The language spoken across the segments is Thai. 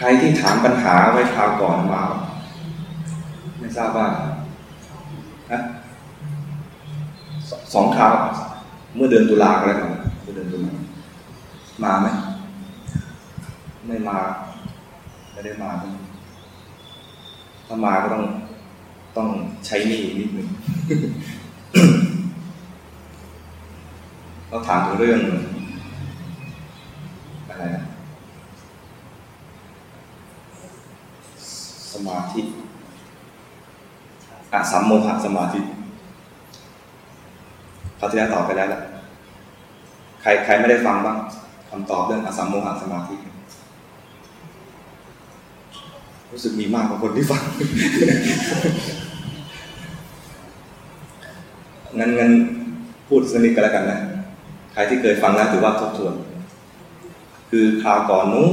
ใครที่ถามปัญหาไว้คราวก่อนมาไม่ทราบว่านะสองคราวเมื่อเดือนตุลาแล้วกันเมื่อเดือนตุลามาไหมไม่มาไม่ได้มาถ้ามาก็ต้องต้องใช้หนี้นิดหนึ่งเราถามถึงเรื่องอะไรนะ มาธิอะสัมโมหะสมาธิเขาที่แล้วตอบไปแล้วแหละใครใครไม่ได้ฟังบ้างคำตอบเรื่องอสัมโมหะสมาธิ รู้สึกมีมากกว่าคนที่ฟังงั้นงั้นพูดสนิทกันแล้วกันนะใครที่เคยฟังแล้วถือว่าทบทวน คือคราวก่อนนู้น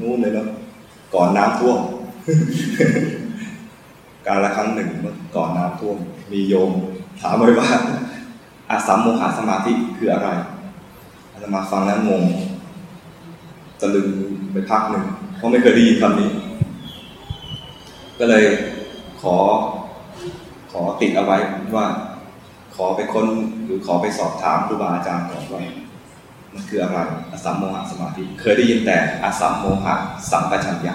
นู้นเลยเนาะก่อนน้ำท่วม การละครั้งหนึ่งเมื่อก่อนน้ำท่วมมีโยม ถามไว้ว่าอาสัมโมหะสมาธิคืออะไรอาตมาฟังแล้วงงตะลึงไปพักหนึ่งเพราะไม่เคยได้ยินคำนี้ ก็เลยขอขอติดเอาไว้ว่า ขอไปค้นหรือขอไปสอบถามครูบาอาจารย์ก่อนว่ามันคืออะไรอาสัมโมหะสมาธิ เคยได้ยินแต่อาสัมโมหะสัมปชัญญะ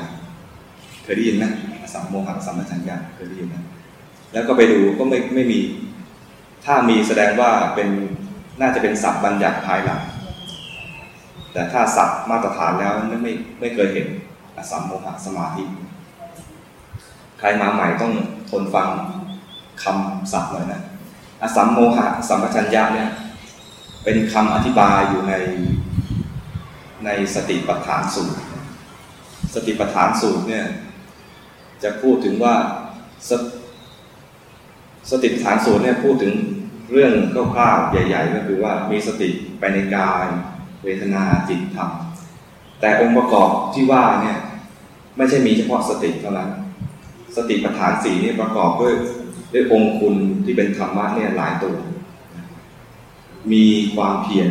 เคยได้ยินไหมอสัมโมหะสัมปชัญญะเคยได้ยินไหมแล้วก็ไปดูก็ไม่ไม่มี ถ้ามีแสดงว่าเป็นน่าจะเป็นศัพท์บัญญัติภายหลัง แต่ถ้าศัพท์มาตรฐานแล้วไม่ไม่ไม่เคยเห็นอสัมโมหะสมาธิ ใครมาใหม่ต้องทนฟังคำศัพท์หน่อยนะอสัมโมหะสัมปชัญญะเนี่ยเป็นคำอธิบายอยู่ในในสติปัฏฐานสูตร สติปัฏฐานสูตรเนี่ย จะพูดถึงว่าสสติปัฏฐานสูตรเนี่ยพูดถึงเรื่องคร่าวๆใหญ่ ๆ ก็คือว่ามีสติไปในกาย เวทนาจิตธรรม แต่องค์ประกอบที่ว่าเนี่ยไม่ใช่มีเฉพาะสติเท่านั้น สติปัฏฐานสี่นี่ประกอบด้วยด้วยองค์คุณที่เป็นธรรมะเนี่ยหลายตัว มีความเพียร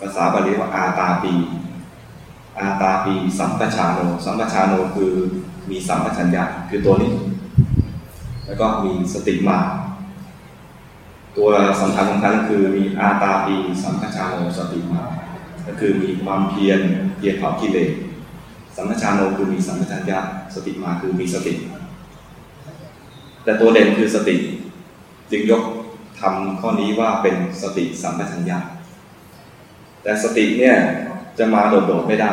ภาษาบาลีว่าอาตาปี อาตาปีสัมปชาโน สัมปชาโนคือ มีสัมปชัญญะคือตัวนี้ แล้วก็มีสติมา ตัวสำคัญสำคัญคือมีอาตาปีสัมปชาโนสติมา ก็คือมีความเพียรเพียรเผากิเลสสัมปชาโนคือมีสัมปชัญญะสติมาคือมีสติ แต่ตัวเด่นคือสติ จึงยกทำข้อนี้ว่าเป็นสติสัมปชัญญะแต่สติเนี่ยจะมาโดดๆไม่ได้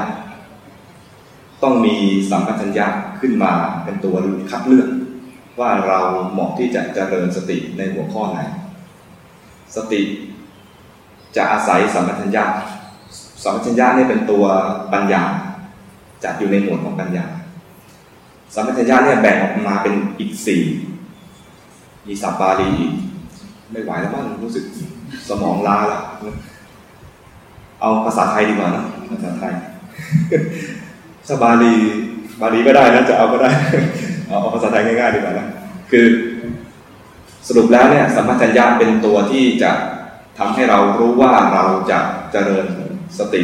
ต้องมีสัมปชัญญะขึ้นมาเป็นตัวคัดเลือก ว่าเราเหมาะที่จะเจริญสติในหัวข้อไหน สติจะอาศัยสัมปชัญญะสัมปชัญญะนี่เป็นตัวปัญญาจัดอยู่ในหมวดของปัญญา สัมปชัญญะเนี่ยแบ่งออกมาเป็นอีกสี่มีสับบาลีอีกไม่ไหวแล้วมั้งรู้สึกสมองล้าแล้วเอาภาษาไทยดีกว่านะภาษาไทย สบาลีบาลีก็ได้นะจะเอาก็ได้เอาภาษาไทยง่ายๆดีกว่านะคือสรุปแล้วเนี่ยสัมมาจัญญาเป็นตัวที่จะทำให้เรารู้ว่าเราจะเจริญสติ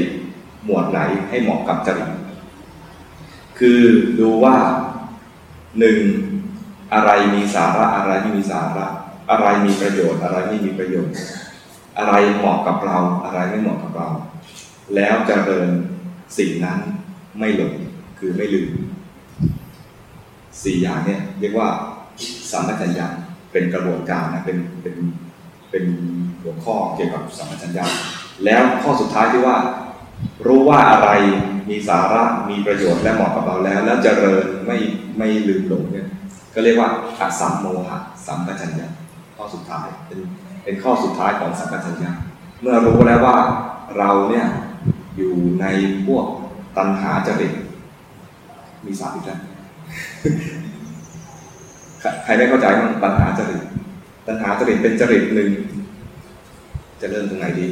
หมวดไหนให้เหมาะกับจริตคือดูว่าหนึ่งอะไรมีสาระอะไรไม่มีสาระ อะไรมีประโยชน์ อะไรไม่มีประโยชน์ อะไรเหมาะกับเรา อะไรไม่เหมาะกับเรา แล้วจเจริญสิ่งนั้น ไม่หลงคือไม่ลืมสี่อย่างเนี่ยเรียกว่าสัมปชัญญะเป็นกระบวนการนะเป็นเป็นเป็นหัวข้อเกี่ยวกับสัมปชัญญะแล้วข้อสุดท้ายที่ว่า รู้ว่าอะไรมีสาระมีประโยชน์และเหมาะกับเราแล้ว แล้วจเจริญไม่ไม่ลืมหลงเนี่ยก็เรียกว่าอสัมโมหะสัมปชัญญะข้อสุดท้ายเป็นเป็นข้อสุดท้ายของสัมปชัญญะเมื่อรู้แล้วว่าเราเนี่ยอยู่ในพวก ตัณหาจริตมีสามอีกแล้วใครไม่เข้าใจมั้งตัณหาจริตตัณหาจริตเป็นจริตหนึ่งจะเริ่มตรงไหนดี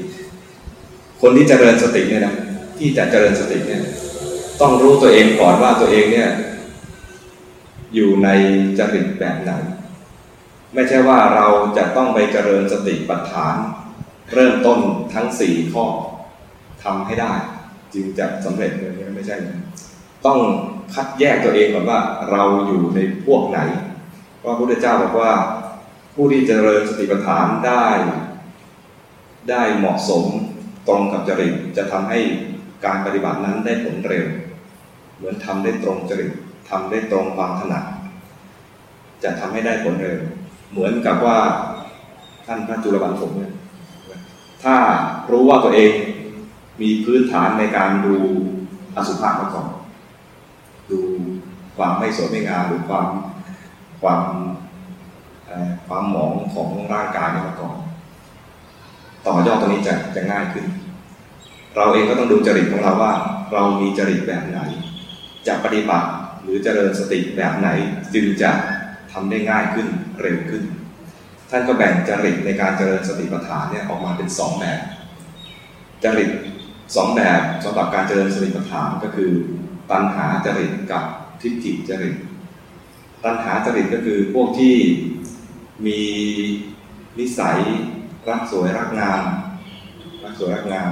คนที่จเจริญสติเนี่ยนะที่จะเจริญสติเนี่ย ต้องรู้ตัวเองก่อนว่าตัวเองเนี่ย อยู่ในจริตแบบไหนไม่ใช่ว่าเราจะต้องไปเจริญสติปัฏฐาน เริ่มต้นทั้งสี่ข้อทำให้ได้ จึงจะสำเร็จเลยไม่ใช่ต้องคัดแยกตัวเองก่อนว่าเราอยู่ในพวกไหนเพราะพระพุทธเจ้าบอกว่า ผู้ที่เจริญสติปัฏฐานได้ ได้เหมาะสมตรงกับจริตจะทำให้การปฏิบัตินั้นได้ผลเร็ว เหมือนทำได้ตรงจริตทำได้ตรงความถนัดจะทำให้ได้ผลเร็ว เหมือนกับว่าท่านพระจุลบันผมเนี่ยถ้ารู้ว่าตัวเอง มีพื้นฐานในการดูอสุภะมาก่อนดูความไม่สวยไม่งามหรือความความความหมองของร่างกายมาก่อน ต่อยอดตรงนี้จะจะง่ายขึ้น เราเองก็ต้องดูจริตของเราว่า เรามีจริตแบบไหน จะปฏิบัติหรือเจริญสติแบบไหนจึงจะทำได้ง่ายขึ้นเร็วขึ้น ท่านก็แบ่งจริตในการเจริญสติปัฏฐานเนี่ยออกมาเป็นสองแบบจริต สองแบบสำหรับการเจริญสติปัฏฐานก็คือ ตัณหาจริตกับทิฏฐิจริตตัณหาจริตก็คือพวกที่มีนิสัยรักสวยรักงามรักสวยรักงาม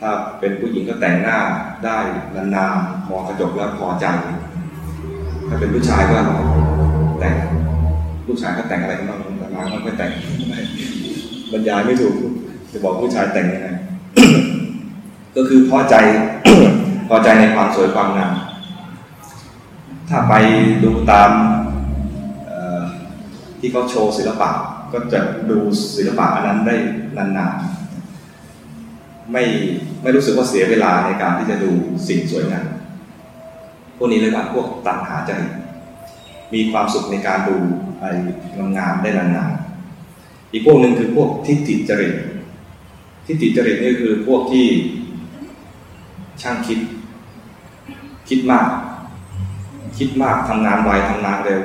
ถ้าเป็นผู้หญิงก็แต่งหน้าได้นานๆมองกระจกแล้วพอใจ ถ้าเป็นผู้ชายก็แต่งผู้ชายก็แต่งอะไรกันบ้างแต่มาไม่แต่งบรรยายไม่ถูกจะบอกผู้ชายแต่งยังไง ก็คือพอใจพอใจในความสวยความงามถ้าไปดูตามที่เขาโชว์ศิลปะก็จะดูศิลปะอันนั้นได้นานๆ ไม่ไม่รู้สึกว่าเสียเวลาในการที่จะดูสิ่งสวยงามพวกนี้เรียว่าพวกตัณหาจริตมีความสุขในการดูอะไรงามได้นานๆอีกพวกหนึ่งคือพวกทิฏฐิจริตทิฏฐิจริตนี่คือพวกที่ ช่างคิด คิดมาก คิดมากทำงานไวทำงานเร็ว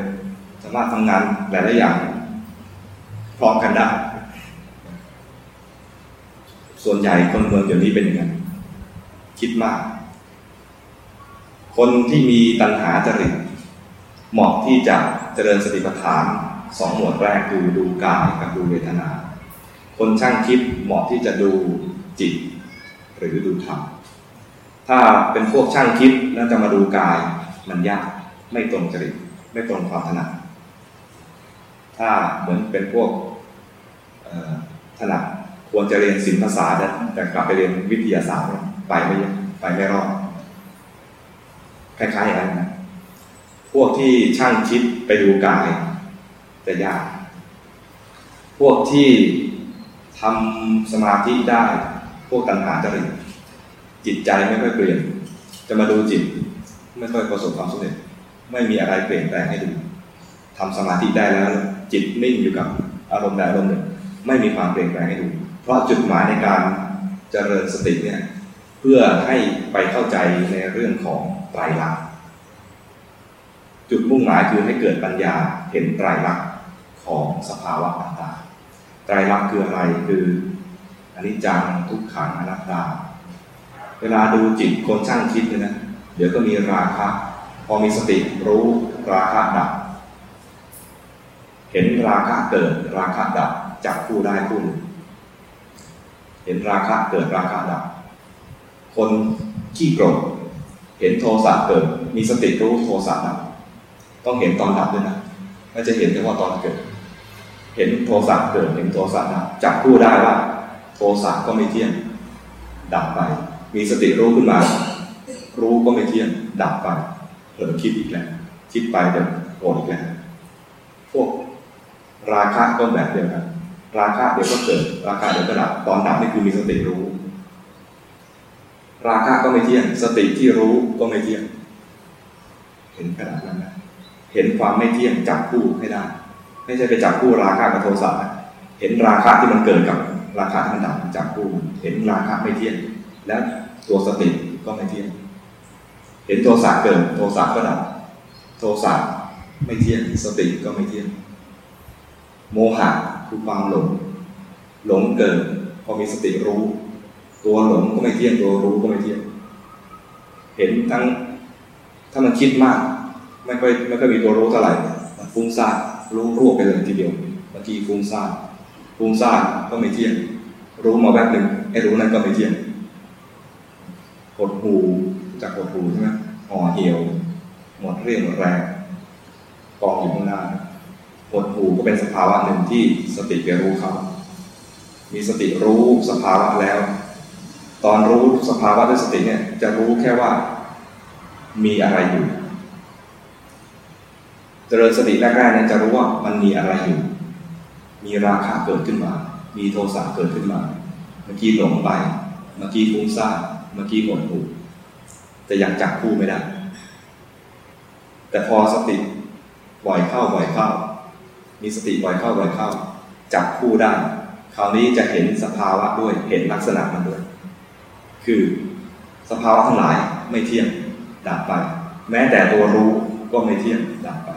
สามารถทำงานหลาย ๆ อย่างพร้อมกันได้ส่วนใหญ่คนเมืองเดี๋ยวนี้เป็นอย่างนั้นคิดมาก คนที่มีตัณหาจริตเหมาะที่จะเจริญสติปัฏฐานสองหมวดแรกคือดูกายกับดูเวทนา คนช่างคิดเหมาะที่จะดูจิต หรือดูธรรม ถ้าเป็นพวกช่างคิดแล้วจะมาดูกาย มันยากไม่ตรงจริตไม่ตรงความถนัดถ้าเหมือนเป็นพวกถนัดควรจะเรียนศิลปภาษาแต่กลับไปเรียนวิทยาศาสตร์ไปไม่ไปไม่รอดคล้ายๆอย่างนั้นนะพวกที่ช่างคิดไปดูกายจะยาก พวกที่ทำสมาธิได้ พวกตัณหาจริต จิตใจไม่ค่อยเปลี่ยน จะมาดูจิต ไม่ค่อยประสบความสำเร็จ ไม่มีอะไรเปลี่ยนแปลงให้ดูทำสมาธิได้แล้ว จิตนิ่งอยู่กับอารมณ์ใดอารมณ์หนึ่ง ไม่มีความเปลี่ยนแปลงให้ดู เพราะจุดหมายในการเจริญสติเนี่ยเพื่อให้ไปเข้าใจในเรื่องของไตรลักษณ์จุดมุ่งหมายคือให้เกิดปัญญาเห็นไตรลักษณ์ของสภาวะต่างๆไตรลักษณ์คืออะไรคืออนิจจังทุกขังอนัตตา เวลาดูจิตคนช่างคิดเลยนะ เดี๋ยวก็มีราคะ พอมีสติรู้ราคะดับ เห็นราคะเกิดราคะดับจับคู่ได้คู่เห็นราคะเกิดราคะดับ คนขี้โกรธเห็นโทสะเกิด มีสติรู้โทสะดับ ต้องเห็นตอนดับด้วยนะไม่จะเห็นแค่ว่าตอนเกิด เห็นโทสะเกิดเห็นโทสะดับจับคู่ได้ว่า โทสะก็ไม่เที่ยงดับไป มีสติรู้ขึ้นมา รู้ก็ไม่เที่ยงดับไปเผลอคิดอีกแล้วคิดไปเดี๋ยวโกรธอีกแล้วพวกราคะก็แบบเดียวกันราคะเดี๋ยวก็เกิด ราคะเดี๋ยวก็ดับตอนดับนี่คือมีสติรู้ ราคะก็ไม่เที่ยง สติที่รู้ก็ไม่เที่ยง เห็นขนาดนั้นนะเห็นความไม่เที่ยงจับคู่ให้ได้ ไม่ใช่ไปจับคู่ราคะกับโทสะเห็นราคะที่มันเกิดกับราคะที่มันดับจับคู่ เห็นราคะไม่เที่ยง แล้ว ตัวสติก็ไม่เที่ยง เห็นโทสะเกิดโทสะก็ดับ โทสะไม่เที่ยงสติก็ไม่เที่ยง โมหะคือความหลง หลงเกิดพอมีสติรู้ ตัวหลงก็ไม่เที่ยงตัวรู้ก็ไม่เที่ยง เห็นทั้งถ้ามันคิดมาก ไม่ค่อยไม่ค่อยมีตัวรู้เท่าไหร่มันฟุ้งซ่านรู้รวบไปเลยทีเดียวบางทีฟุ้งซ่านฟุ้งซ่านก็ไม่เที่ยง รู้มาแวบหนึ่งไอ้รู้นั้นก็ไม่เที่ยง หดหูจากหดหูใช่ไหมห่อเหี่ยว หมดเรี่ยวหมดแรงกองอยู่ข้างหน้าหดหูก็เป็นสภาวะหนึ่งที่สติไปรู้เขามีสติรู้สภาวะแล้ว ตอนรู้สภาวะด้วยสติเนี่ย จะรู้แค่ว่า มีอะไรอยู่เจริญสติแรกๆเนี่ยจะรู้ว่ามันมีอะไรอยู่ มีราคะเกิดขึ้นมา มีโทสะเกิดขึ้นมา เมื่อกี้หลงไป เมื่อกี้ฟุ้งซ่าน เมื่อกี้หมดหูแต่ยังจับคู่ไม่ได้ แต่พอสติบ่อยเข้าบ่อยเข้า มีสติบ่อยเข้าบ่อยเข้า จับคู่ได้ คราวนี้จะเห็นสภาวะด้วย เห็นลักษณะมันด้วย คือสภาวะทั้งหลายไม่เที่ยงดับไป แม้แต่ตัวรู้ก็ไม่เที่ยงดับไป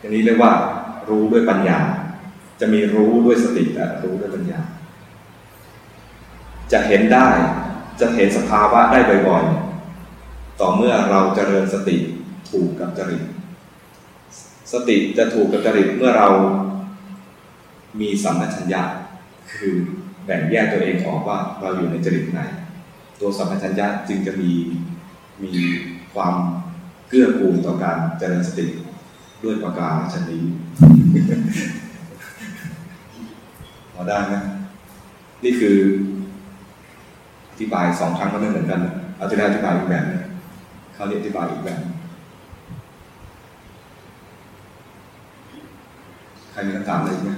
อันนี้เรียกว่า รู้ด้วยปัญญา จะมีรู้ด้วยสติและรู้ด้วยปัญญา จะเห็นได้ จะเห็นสภาวะได้บ่อยๆ ต่อเมื่อเราจเจริญสติถูกกับจริต สติจะถูกกับจริตเมื่อเรามีสัมปชัญญะคือแบ่งแยกตัวเองออกว่าเราอยู่ในจริตไหน ตัวสัมปชัญญะจึงจะมีมีความเกื้อกูลต่อการเจริญสติด้วยประการชนี้พอได้ไหมนี่คือ ธิบายสองครั้งก็ไม่เหมือนกันเอาจะได้อธิบายอีกแบบนึงคราวนี้อธิบายอีกแบบใครมีคำถามอะไรไหม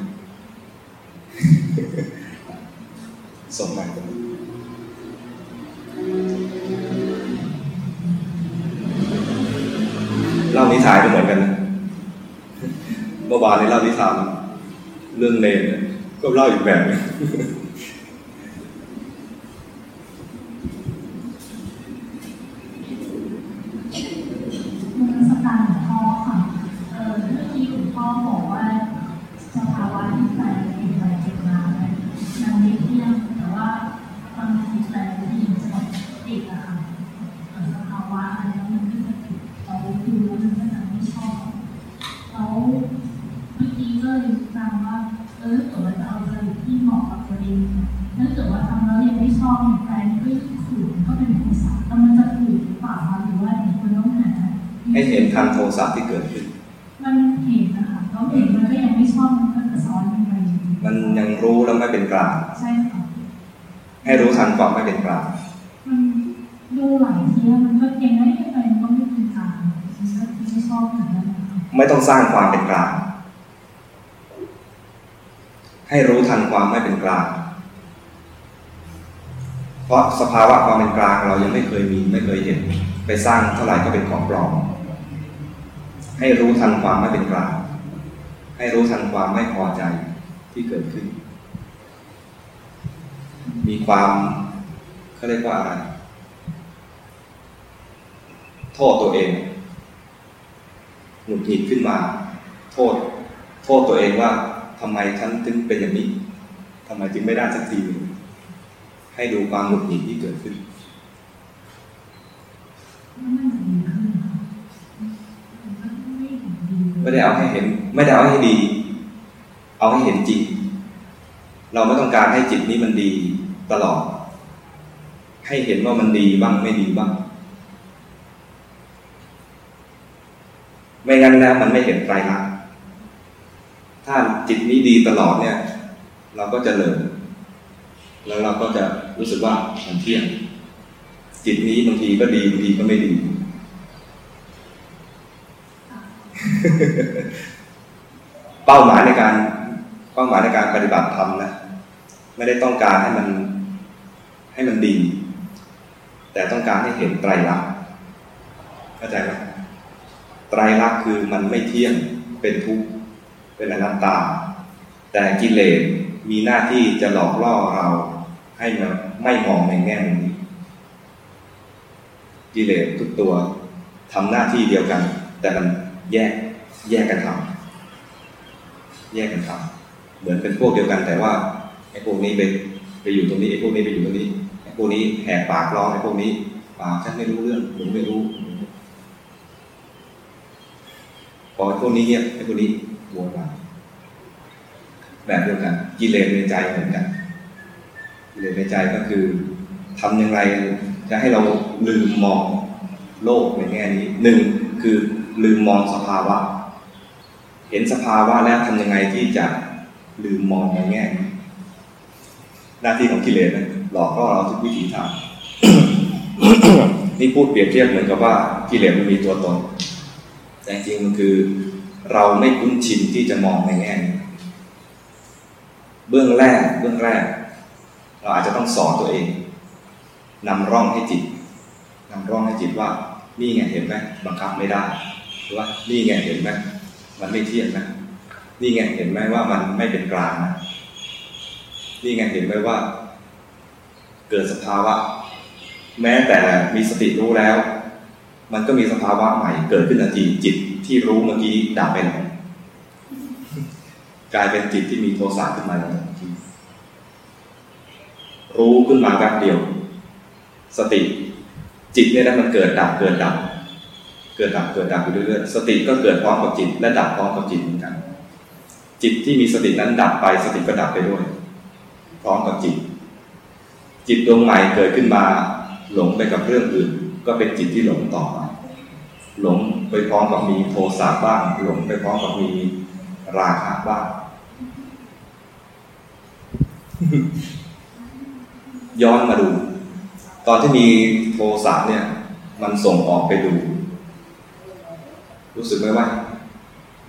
ส่งมาตรงนี้เล่านิทานก็เหมือนกันนะเมื่อวานนี้เล่านิทานเรื่องเลนก็เล่าอีกแบบนึง เห็นทันโทสะที่เกิดขึ้น มันเห็นนะคะเขาเห็นมันก็ยังไม่ชอบมันก็จะซ้อนกันไปมันยังรู้แล้วไม่เป็นกลางใช่ค่ะให้รู้ทันความไม่เป็นกลางมันดูหลายทีแล้วมันก็ยังไม่ได้ไปมันก็ไม่เป็นกลางมันก็ไม่ชอบเหมือนกันนะคะไม่ต้องสร้างความเป็นกลาง ให้รู้ทันความไม่เป็นกลาง เพราะสภาวะความเป็นกลางเรายังไม่เคยมีไม่เคยเห็น ไปสร้างเท่าไหร่ก็เป็นของปลอม ให้รู้ทันความไม่เป็นกลางให้รู้ทันความไม่พอใจที่เกิดขึ้น มีความเขาเรียกว่าอะไร โทษตัวเองหงุดหงิดขึ้นมา โทษ โทษตัวเองว่าทำไมฉันถึงเป็นอย่างนี้ทำไมจึงไม่ได้สักทีหนึ่งให้ดูความหงุดหงิดที่เกิดขึ้นมันไม่ดีขึ้นค่ะมัน ไม่ได้เอาให้เห็น ไม่ได้เอาให้ดี เอาให้เห็นจริง เราไม่ต้องการให้จิตนี้มันดีตลอด ให้เห็นว่ามันดีบ้างไม่ดีบ้าง ไม่งั้นแล้วมันไม่เห็นไตรลักษณ์ถ้าจิตนี้ดีตลอดเนี่ย เราก็จะเลินแล้วเราก็จะรู้สึกว่ามันเที่ยง จิตนี้บางทีก็ดีบางทีก็ไม่ดี เป้าหมายในการเป้าหมายในการปฏิบัติธรรมนะไม่ได้ต้องการให้มันให้มันดี แต่ต้องการให้เห็นไตรลักษณ์เข้าใจไหมไตรลักษณ์คือมันไม่เที่ยงเป็นทุกข์เป็นอนัตตา แต่กิเลสมีหน้าที่จะหลอกล่อเราให้มันไม่มองในแง่นี้กิเลสทุกตัวทำหน้าที่เดียวกัน แต่มันแยก แยกกันทำแยกกันทำเหมือนเป็นพวกเดียวกัน แต่ว่าไอ้พวกนี้ไปไปอยู่ตรงนี้ไอ้พวกนี้ไปอยู่ตรงนี้ไอ้พวกนี้แหกปากร้องไอ้พวกนี้ปากฉันไม่รู้เรื่องผมไม่รู้พอไอ้พวกนี้เงียบไอ้พวกนี้โวยวายแบบเดียวกัน กิเลสในใจเหมือนกันกิเลสในใจก็คือทำอย่างไรจะให้เราลืมมองโลกในแง่นี้หนึ่งคือลืมมองสภาวะ เห็นสภาวะแล้วทำยังไงที่จะลืมมองในแง่นี้หน้าที่ของกิเลสนะหลอกล่อเราทุกวิถีทางนี่พูดเปรียบเทียบเหมือนกับว่ากิเลสมันมีตัวตน แต่จริงมันคือเราไม่คุ้นชินที่จะมองในแง่นี้เบื้องแรกเบื้องแรก เราอาจจะต้องสอนตัวเองนำร่องให้จิตนำร่องให้จิตว่า นี่ไงเห็นไหมบังคับไม่ได้หรือว่านี่ไงเห็นไหม มันไม่เที่ยงนะ นี่ไงเห็นไหมว่ามันไม่เป็นกลางนะ นี่ไงเห็นไหมว่า เกิดสภาวะ แม้แต่มีสติรู้แล้ว มันก็มีสภาวะใหม่ เกิดขึ้นทันทีจิตที่รู้เมื่อกี้ดับไปแล้วกลายเป็นจิตที่มีโทสะขึ้นมาทันทีรู้ขึ้นมาแป๊บเดียว สติ จิตเนี่ยนะมันเกิดดับเกิดดับ เกิดดับเกิดดับอยู่เรื่อยๆสติก็เกิดพร้อมกับจิต และดับพร้อมกับจิตเหมือนกัน จิตที่มีสตินั้นดับไปสติก็ดับไปด้วย พร้อมกับจิต จิตดวงใหม่เกิดขึ้นมา หลงไปกับเรื่องอื่น ก็เป็นจิตที่หลงต่อไปหลงไปพร้อมกับมีโทสะบ้าง หลงไปพร้อมกับมีราคะบ้างย้อนมาดู ตอนที่มีโทสะเนี่ย มันส่งออกไปดู รู้สึกไหมว่า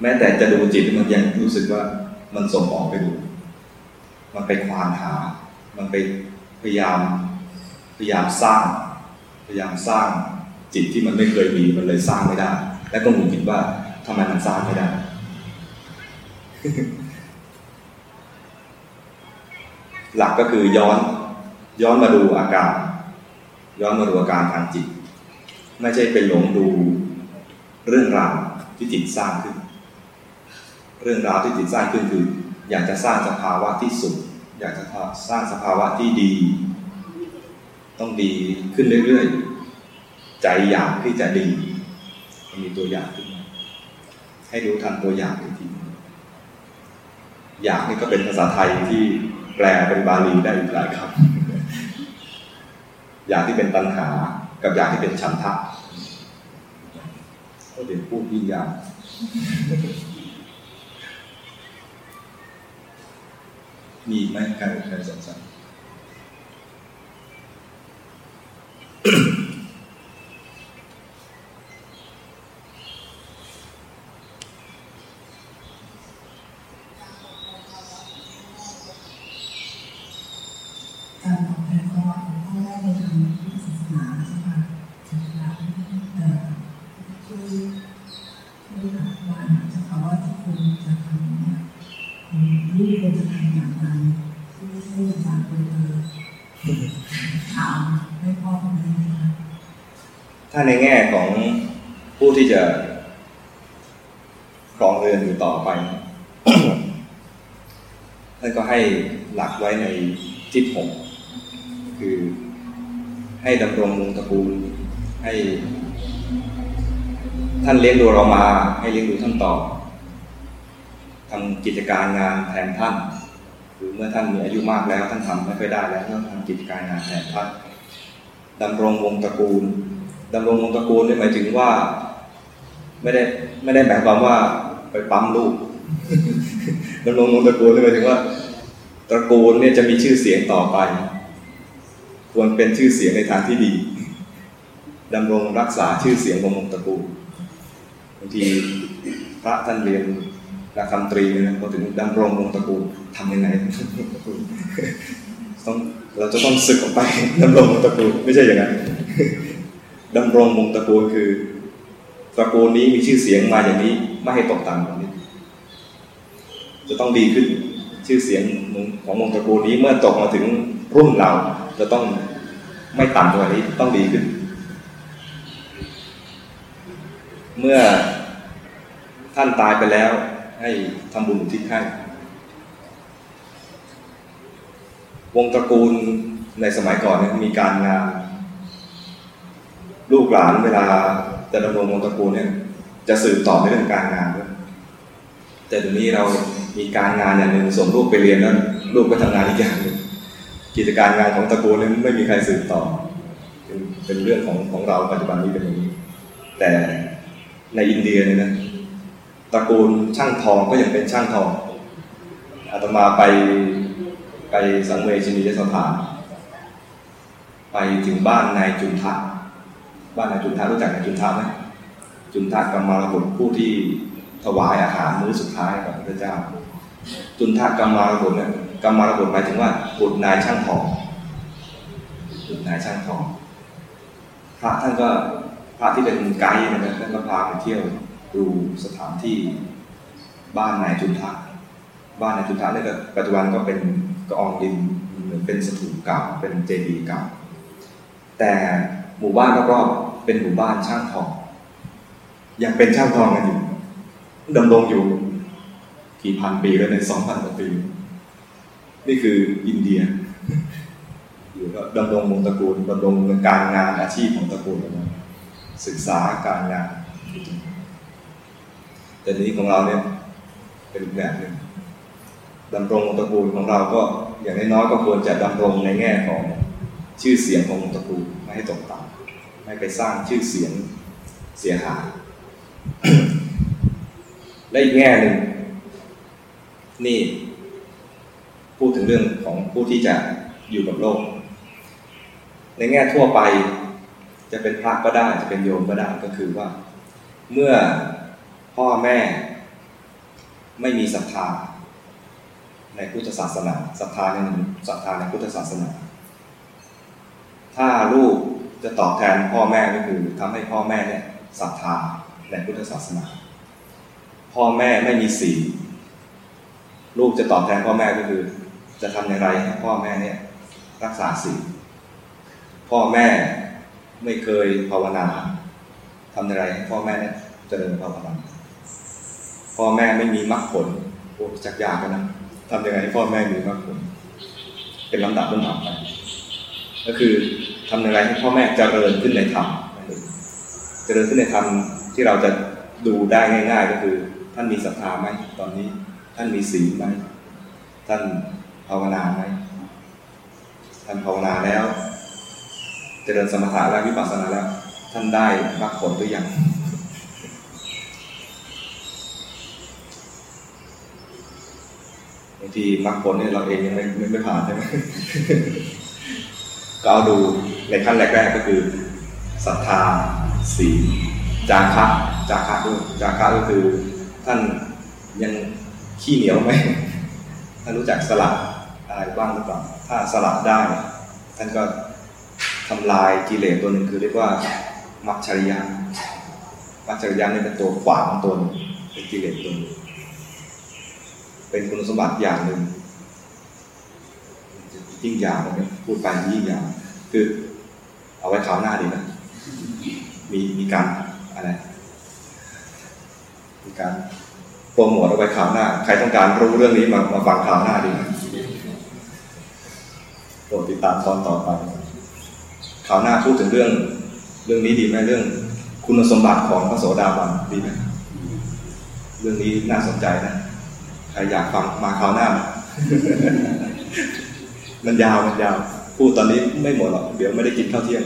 แม้แต่จะดูจิตมันยังรู้สึกว่ามันส่งออกไปดู มันไปควานหา มันไปพยายาม พยายามสร้าง พยายามสร้างจิตที่มันไม่เคยมีมันเลยสร้างไม่ได้ แล้วก็หงุดหงิดว่าทำไมมันสร้างไม่ได้ หลักก็คือย้อน ย้อนมาดูอาการ ย้อนมาดูอาการทางจิต ไม่ใช่เป็นหลงดู เรื่องราวที่จิตสร้างขึ้น เรื่องราวที่จิตสร้างขึ้นคือ อยากจะสร้างสภาวะที่สุด อยากจะสร้างสภาวะที่ดี ต้องดีขึ้นเรื่อยๆ ใจอยากที่จะดี มีตัวอย่างขึ้นมาให้รู้ทันตัวอย่างอีกทีอยากนี่ก็เป็นภาษาไทยที่แปลเป็นบาลีได้อีกหลายคำอยากที่เป็นตัณหา กับอยากที่เป็นฉันทะ ก็เป็นผู้ยิ่งยากมีไหมการการสงสัย ถ้าในแง่ของผู้ที่จะครองเรือนอยู่ต่อไปท่านก็ให้หลักไว้ในทิศหกคือให้ดำรงวงตระกูลให้ ท่านเลี้ยงดูเรามา ให้เลี้ยงดูท่านต่อทำกิจการงานแทนท่านหรือเมื่อท่านมีอายุมากแล้วท่านทำไม่ค่อยได้แล้วก็ทำกิจการงานแทนท่านดำรงวงตระกูล ดำรงวงตระกูลนี่หมายถึงว่า ไม่ได้ไม่ได้หมายความว่าไปปั๊มลูกดำรงวงตระกูลนี่หมายถึงว่า ตระกูลเนี่ยจะมีชื่อเสียงต่อไป ควรเป็นชื่อเสียงในทางที่ดีดำรงรักษาชื่อเสียงของวงตระกูลบางทีพระท่านเรียนนักคำตรีนะพอถึงดำรงวงตระกูลทำยังไงต้องเราจะต้องศึกออกไปดำรงวงตระกูลไม่ใช่อย่างนั้น ดำรงวงตระกูลคือตระกูลนี้มีชื่อเสียงมาอย่างนี้ไม่ให้ตกต่ำแบบนี้ จะต้องดีขึ้นชื่อเสียงของวงตระกูลนี้เมื่อตกมาถึงรุ่นเราจะต้องไม่ต่ำกว่านี้ต้องดีขึ้น เมื่อท่านตายไปแล้ว ให้ทำบุญทิศให้วงตระกูลในสมัยก่อนเนี่ยมีการงาน ลูกหลานเวลาจะดำรงวงตระกูลเนี่ยจะสืบต่อในเรื่องการงานด้วยแต่เดี๋ยวนี้เรามีการงานอย่างหนึ่งส่งลูกไปเรียนแล้วลูกก็ทำงานอีกอย่างหนึ่งกิจการงานของตระกูลเนี่ยไม่มีใครสืบต่อ เป็นเรื่องของของเราปัจจุบันนี้เป็นอย่างนี้ แต่ในอินเดียเนี่ยนะตระกูลช่างทองก็ยังเป็นช่างทองอาตมาไปไปสังเวชนียสถาน ไปถึงบ้านนายจุนทะ บ้านนายจุนทะรู้จักนายจุนทะไหมจุนทะกรรมารบุตรผู้ที่ถวายอาหารมื้อสุดท้ายกับพระเจ้า จุนทะกรรมารบุตรเนี่ยกรรมารบุตรหมายถึงว่าบุตรนายช่างทองบุตรนายช่างทองพระท่านก็พระที่เป็นไกด์นะครับท่านก็พาไปเที่ยวดูสถานที่บ้านนายจุนทะบ้านนายจุนทะเนี่ยก็ปัจจุบันก็เป็นกระอองดินเหมือนเป็นสถูปเก่าเป็นเจดีย์เก่าแต่หมู่บ้านรอบ เป็นหมู่บ้านช่างทอง ยังเป็นช่างทองกันอยู่ดำรงอยู่กี่พันปีแล้วในสองพันกว่าปี นี่คืออินเดียอยู่ก็ดำรงวงตระกูลดำรงการงานอาชีพของตระกูลนะศึกษาการงานแต่นี้ของเราเนี่ยเป็นแบบหนึ่งดำรงวงตระกูลของเราก็อย่างน้อยๆก็ควรจะดำรงในแง่ของชื่อเสียงของวงตระกูลไม่ให้ตกต่ำ ไม่ไปสร้างชื่อเสียงเสียหาย และอีกแง่หนึ่งนี่พูดถึงเรื่องของผู้ที่จะอยู่กับโลก ในแง่ทั่วไป จะเป็นพระก็ได้จะเป็นโยมก็ได้ก็คือว่า เมื่อพ่อแม่ไม่มีศรัทธาในพุทธศาสนาศรัทธาในศรัทธาในพุทธศาสนา ถ้าลูก จะตอบแทนพ่อแม่ก็คือทำให้พ่อแม่เนี่ยศรัทธาในพุทธศาสนา พ่อแม่ไม่มีศีลลูกจะตอบแทนพ่อแม่ก็คือ จะทำอย่างไรให้พ่อแม่เนี่ยรักษาศีลพ่อแม่ไม่เคยภาวนาทำอย่างไรให้พ่อแม่เนี่ยเจริญภาวนาพ่อแม่ไม่มีมรรคผลโอ้จักยากันนะทำยังไงให้พ่อแม่มีมรรคผล เป็นลำดับลำดับไปก็คือ ทำอย่างไรให้พ่อแม่เจริญขึ้นในธรรมเจริญขึ้นในธรรมที่เราจะดูได้ง่าย ๆ ก็คือ ท่านมีศรัทธาไหมตอนนี้ ท่านมีศีลไหมท่านภาวนาไหมท่านภาวนาแล้ว เจริญสมถะและวิปัสสนาแล้ว ท่านได้มรรคผลหรือยังบางทีมรรคผลเนี่ยเราเองยังไม่ไม่ไม่ผ่านใช่ไหมก็เอาดู ในขั้นแรกๆก็คือศรัทธาศีลจาคะจาคะด้วยจาคะก็คือท่านยังขี้เหนียวไหมท่านรู้จักสลัดอะไรบ้างหรือเปล่าถ้าสลัดได้ ท่านก็ทำลายกิเลสตัวหนึ่งคือเรียกว่ามัจฉริยะมัจฉริยะนี่เป็นตัวขวางตัวหนึงเป็นกิเลสตัวหนึงเป็นคุณสมบัติอย่างหนึ่งยิ่งยาวนะพูดไปยิ่งยาวคือ เอาไว้คราวหน้าดีนะมีมีการอะไร มีการโปรโมทเอาไว้ข่าวหน้า ใครต้องการรู้เรื่องนี้มามาฟังข่าวหน้าดีนะโปรดติดตามตอนต่อไปข่าวหน้าพูดถึงเรื่อง เรื่องนี้ดีไหมเรื่อง คุณสมบัติของพระโสดาบันดีไหมเรื่องนี้น่าสนใจนะใครอยากฟังมาข่าวหน้า มันยาวมันยาว พูดตอนนี้ไม่หมดหรอก เดี๋ยวไม่ได้กินข้าวเที่ยง